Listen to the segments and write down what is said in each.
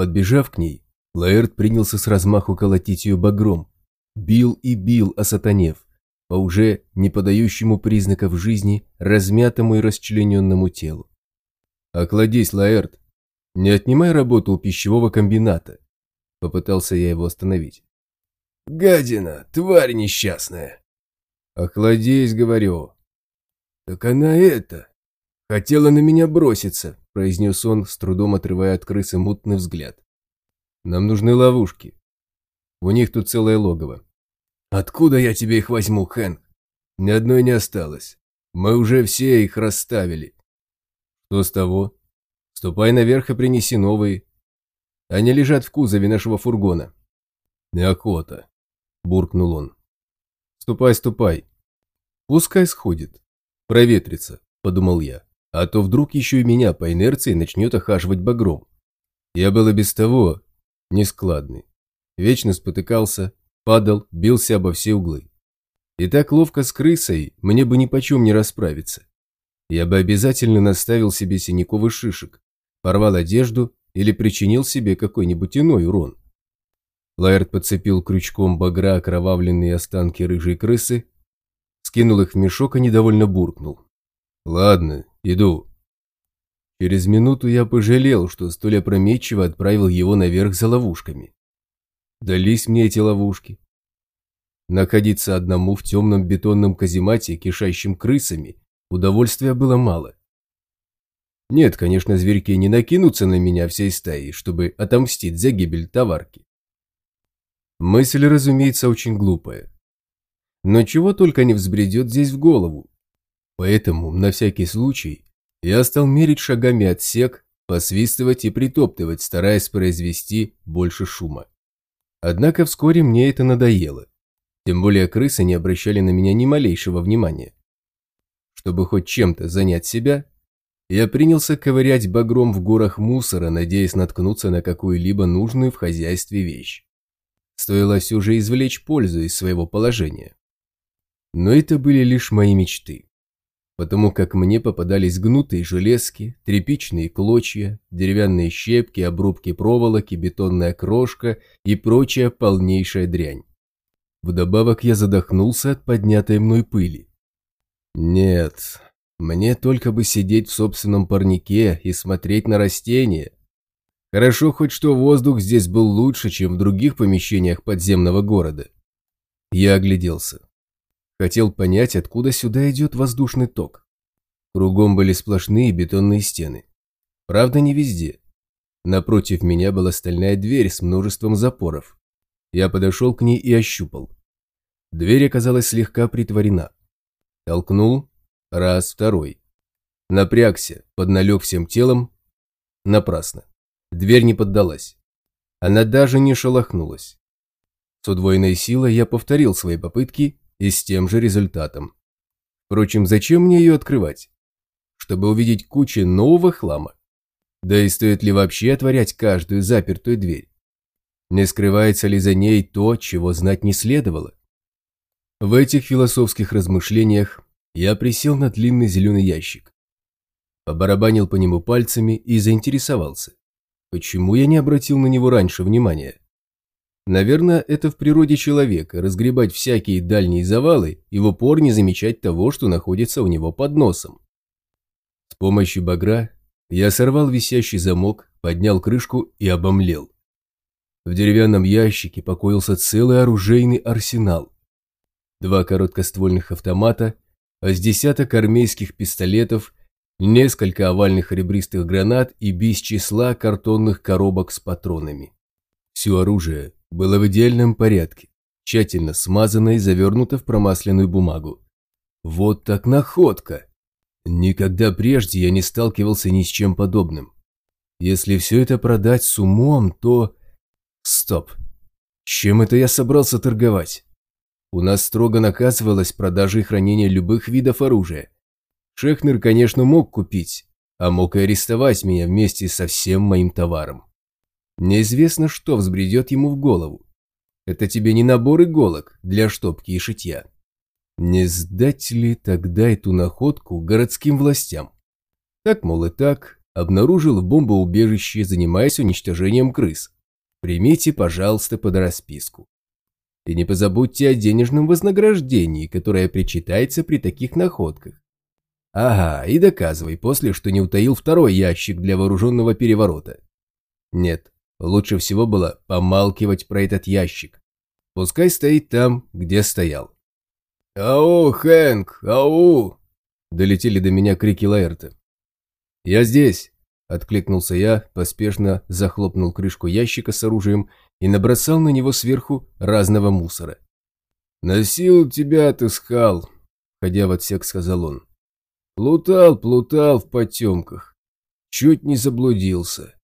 Подбежав к ней, Лаэрт принялся с размаху колотить ее багром. Бил и бил, осатанев, по уже не подающему признаков жизни, размятому и расчлененному телу. «Окладись, Лаэрт, не отнимай работу у пищевого комбината», попытался я его остановить. «Гадина, тварь несчастная!» «Охладись, говорю». «Так она это, хотела на меня броситься», произнес он, с трудом отрывая от крысы мутный взгляд. «Нам нужны ловушки. У них тут целое логово. «Откуда я тебе их возьму, Хэнк? Ни одной не осталось. Мы уже все их расставили». «Что с того? Ступай наверх и принеси новые. Они лежат в кузове нашего фургона». «Неохота», – буркнул он. «Ступай, ступай. Пускай сходит. Проветрится», – подумал я. «А то вдруг еще и меня по инерции начнет охаживать багром. Я был и без того нескладный. Вечно спотыкался, падал, бился обо все углы. И так ловко с крысой мне бы ни почем не расправиться. Я бы обязательно наставил себе синяков и шишек, порвал одежду или причинил себе какой-нибудь иной урон. Лаэрт подцепил крючком багра окровавленные останки рыжей крысы, скинул их в мешок и недовольно буркнул. «Ладно, иду». Через минуту я пожалел, что столь опрометчиво отправил его наверх за ловушками. Дались мне эти ловушки. Находиться одному в темном бетонном каземате, кишащем крысами, удовольствия было мало. Нет, конечно, зверьки не накинутся на меня всей стаей, чтобы отомстить за гибель товарки. Мысль, разумеется, очень глупая. Но чего только не взбредет здесь в голову. Поэтому, на всякий случай, я стал мерить шагами отсек, посвистывать и притоптывать, стараясь произвести больше шума. Однако вскоре мне это надоело. Тем более крысы не обращали на меня ни малейшего внимания. Чтобы хоть чем-то занять себя, я принялся ковырять багром в горах мусора, надеясь наткнуться на какую-либо нужную в хозяйстве вещь. Стоило все же извлечь пользу из своего положения. Но это были лишь мои мечты. Потому как мне попадались гнутые железки, тряпичные клочья, деревянные щепки, обрубки проволоки, бетонная крошка и прочая полнейшая дрянь. Вдобавок я задохнулся от поднятой мной пыли. Нет, мне только бы сидеть в собственном парнике и смотреть на растения. Хорошо хоть что воздух здесь был лучше, чем в других помещениях подземного города. Я огляделся. Хотел понять, откуда сюда идет воздушный ток. Кругом были сплошные бетонные стены. Правда, не везде. Напротив меня была стальная дверь с множеством запоров. Я подошел к ней и ощупал. Дверь оказалась слегка притворена. Толкнул. Раз, второй. Напрягся, подналег всем телом. Напрасно. Дверь не поддалась. Она даже не шелохнулась. С удвоенной силой я повторил свои попытки и с тем же результатом. Впрочем, зачем мне ее открывать? Чтобы увидеть кучу нового хлама? Да и стоит ли вообще отворять каждую запертую дверь? Не скрывается ли за ней то, чего знать не следовало? В этих философских размышлениях я присел на длинный зеленый ящик. Побарабанил по нему пальцами и заинтересовался. Почему я не обратил на него раньше внимания? Наверное, это в природе человека – разгребать всякие дальние завалы и в упор не замечать того, что находится у него под носом. С помощью багра я сорвал висящий замок, поднял крышку и обомлел. В деревянном ящике покоился целый оружейный арсенал. Два короткоствольных автомата, а с десяток армейских пистолетов, несколько овальных ребристых гранат и без числа картонных коробок с патронами. Все оружие было в идеальном порядке, тщательно смазано и завернуто в промасленную бумагу. Вот так находка! Никогда прежде я не сталкивался ни с чем подобным. Если все это продать с умом, то... Стоп. Чем это я собрался торговать? У нас строго наказывалось продажа и хранение любых видов оружия. Шехнер, конечно, мог купить, а мог и арестовать меня вместе со всем моим товаром. Неизвестно, что взбредет ему в голову. Это тебе не набор иголок для штопки и шитья. Не сдать ли тогда эту находку городским властям? Так, мол, и так, обнаружил в бомбоубежище, занимаясь уничтожением крыс. Примите, пожалуйста, под расписку. И не позабудьте о денежном вознаграждении, которое причитается при таких находках. Ага, и доказывай после, что не утаил второй ящик для вооруженного переворота. Нет, лучше всего было помалкивать про этот ящик. Пускай стоит там, где стоял. «Ау, Хэнк, ау!» Долетели до меня крики Лаэрта. «Я здесь!» – откликнулся я, поспешно захлопнул крышку ящика с оружием и набросал на него сверху разного мусора. «Носил тебя отыскал», – ходя в отсек, сказал он. «Плутал, плутал в потемках. Чуть не заблудился.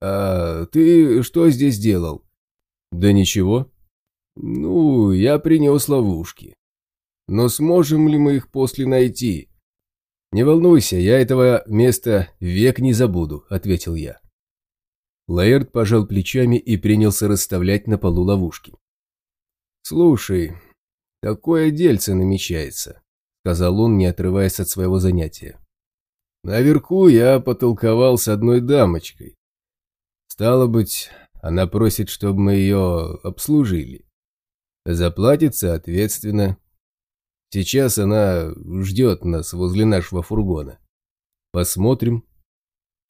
А ты что здесь делал?» «Да ничего». «Ну, я принес ловушки. Но сможем ли мы их после найти?» «Не волнуйся, я этого места век не забуду», — ответил я. Лаэрт пожал плечами и принялся расставлять на полу ловушки. «Слушай, такое дельце намечается», — сказал он, не отрываясь от своего занятия. «Наверху я потолковал с одной дамочкой. Стало быть, она просит, чтобы мы ее обслужили. Заплатит соответственно. Сейчас она ждет нас возле нашего фургона. Посмотрим.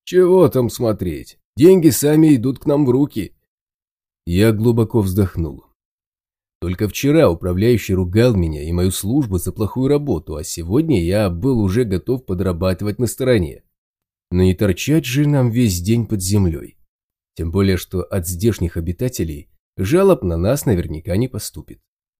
Чего там смотреть? Деньги сами идут к нам в руки. Я глубоко вздохнул. Только вчера управляющий ругал меня и мою службу за плохую работу, а сегодня я был уже готов подрабатывать на стороне. Но не торчать же нам весь день под землей. Тем более, что от здешних обитателей жалоб на нас наверняка не поступит.